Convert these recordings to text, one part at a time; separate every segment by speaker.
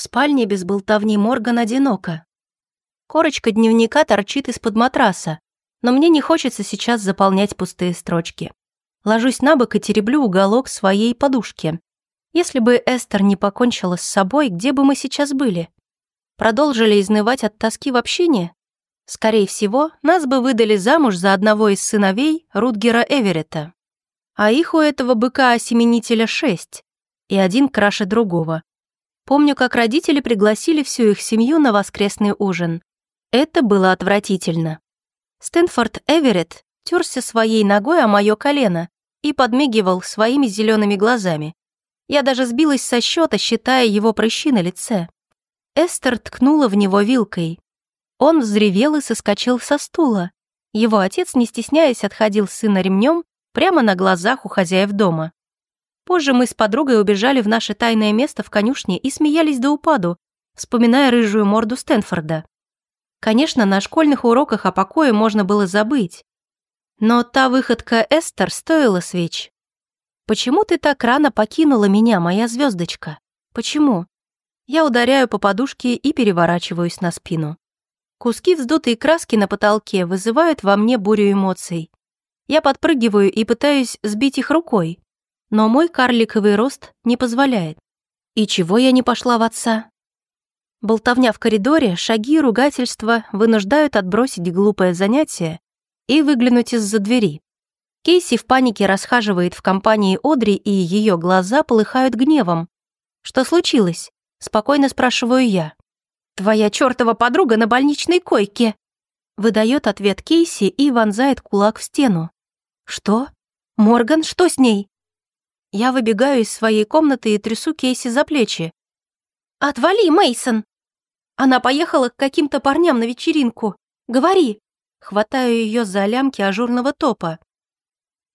Speaker 1: В спальне без болтовни Морган одиноко. Корочка дневника торчит из-под матраса, но мне не хочется сейчас заполнять пустые строчки. Ложусь на бок и тереблю уголок своей подушки. Если бы Эстер не покончила с собой, где бы мы сейчас были? Продолжили изнывать от тоски в общении? Скорее всего, нас бы выдали замуж за одного из сыновей Рутгера Эверетта. А их у этого быка-осеменителя шесть, и один краше другого. Помню, как родители пригласили всю их семью на воскресный ужин. Это было отвратительно. Стэнфорд Эверетт терся своей ногой о мое колено и подмигивал своими зелеными глазами. Я даже сбилась со счета, считая его прыщи на лице. Эстер ткнула в него вилкой. Он взревел и соскочил со стула. Его отец, не стесняясь, отходил сына ремнем прямо на глазах у хозяев дома. Позже мы с подругой убежали в наше тайное место в конюшне и смеялись до упаду, вспоминая рыжую морду Стэнфорда. Конечно, на школьных уроках о покое можно было забыть. Но та выходка Эстер стоила свеч. «Почему ты так рано покинула меня, моя звездочка? Почему?» Я ударяю по подушке и переворачиваюсь на спину. Куски вздутой краски на потолке вызывают во мне бурю эмоций. Я подпрыгиваю и пытаюсь сбить их рукой, но мой карликовый рост не позволяет. И чего я не пошла в отца? Болтовня в коридоре, шаги и ругательства вынуждают отбросить глупое занятие и выглянуть из-за двери. Кейси в панике расхаживает в компании Одри, и ее глаза полыхают гневом. «Что случилось?» — спокойно спрашиваю я. «Твоя чертова подруга на больничной койке!» Выдает ответ Кейси и вонзает кулак в стену. «Что? Морган, что с ней?» Я выбегаю из своей комнаты и трясу Кейси за плечи. «Отвали, Мейсон! Она поехала к каким-то парням на вечеринку. Говори!» Хватаю ее за лямки ажурного топа.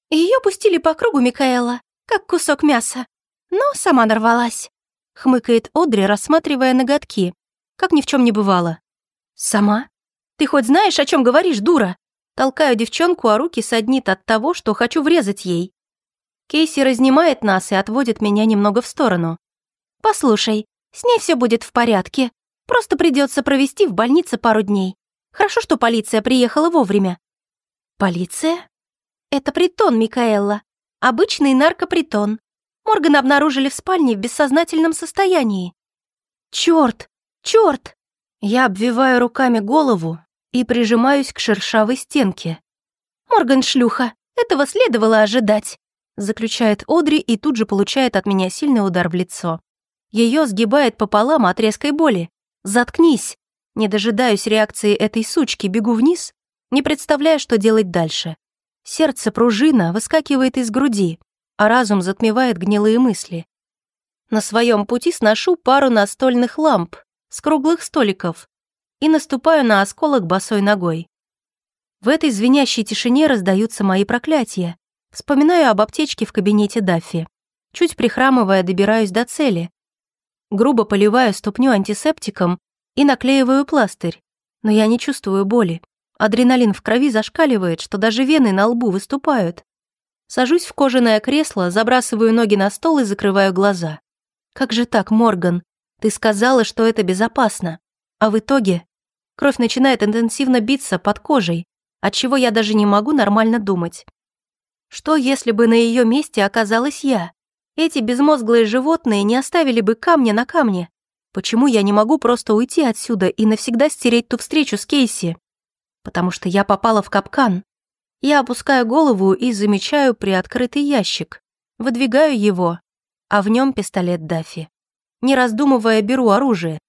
Speaker 1: Ее пустили по кругу Микаэла, как кусок мяса. Но сама нарвалась. Хмыкает Одри, рассматривая ноготки как ни в чем не бывало. «Сама? Ты хоть знаешь, о чем говоришь, дура?» Толкаю девчонку, а руки саднит от того, что хочу врезать ей. Кейси разнимает нас и отводит меня немного в сторону. «Послушай, с ней все будет в порядке. Просто придется провести в больнице пару дней. Хорошо, что полиция приехала вовремя». «Полиция?» «Это притон, Микаэлла. Обычный наркопритон. Морган обнаружили в спальне в бессознательном состоянии». «Черт! Черт! Я обвиваю руками голову и прижимаюсь к шершавой стенке. «Морган шлюха, этого следовало ожидать», заключает Одри и тут же получает от меня сильный удар в лицо. Ее сгибает пополам от резкой боли. «Заткнись!» Не дожидаюсь реакции этой сучки, бегу вниз, не представляя, что делать дальше. Сердце пружина выскакивает из груди, а разум затмевает гнилые мысли. На своем пути сношу пару настольных ламп, с круглых столиков и наступаю на осколок босой ногой. В этой звенящей тишине раздаются мои проклятия. Вспоминаю об аптечке в кабинете Даффи. Чуть прихрамывая, добираюсь до цели. Грубо поливаю ступню антисептиком и наклеиваю пластырь. Но я не чувствую боли. Адреналин в крови зашкаливает, что даже вены на лбу выступают. Сажусь в кожаное кресло, забрасываю ноги на стол и закрываю глаза. Как же так, Морган? Ты сказала, что это безопасно. А в итоге кровь начинает интенсивно биться под кожей, от чего я даже не могу нормально думать. Что, если бы на ее месте оказалась я? Эти безмозглые животные не оставили бы камня на камне. Почему я не могу просто уйти отсюда и навсегда стереть ту встречу с Кейси? Потому что я попала в капкан. Я опускаю голову и замечаю приоткрытый ящик. Выдвигаю его, а в нем пистолет Даффи. Не раздумывая, беру оружие.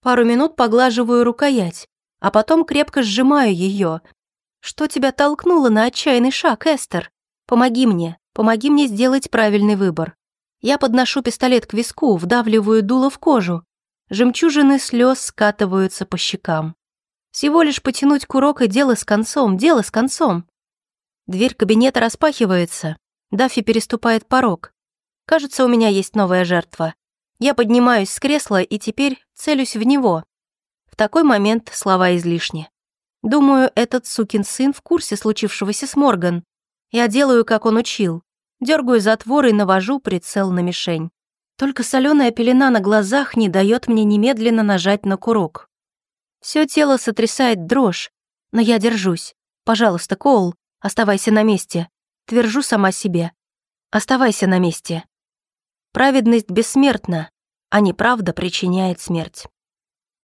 Speaker 1: Пару минут поглаживаю рукоять, а потом крепко сжимаю ее. Что тебя толкнуло на отчаянный шаг, Эстер? Помоги мне, помоги мне сделать правильный выбор. Я подношу пистолет к виску, вдавливаю дуло в кожу. Жемчужины слез скатываются по щекам. Всего лишь потянуть курок и дело с концом, дело с концом. Дверь кабинета распахивается. Даффи переступает порог. Кажется, у меня есть новая жертва. Я поднимаюсь с кресла и теперь целюсь в него. В такой момент слова излишни. Думаю, этот сукин сын в курсе случившегося с Морган. Я делаю, как он учил. Дергаю затвор и навожу прицел на мишень. Только соленая пелена на глазах не дает мне немедленно нажать на курок. Все тело сотрясает дрожь, но я держусь. Пожалуйста, Коул, оставайся на месте. Твержу сама себе. Оставайся на месте. Праведность бессмертна, а неправда причиняет смерть.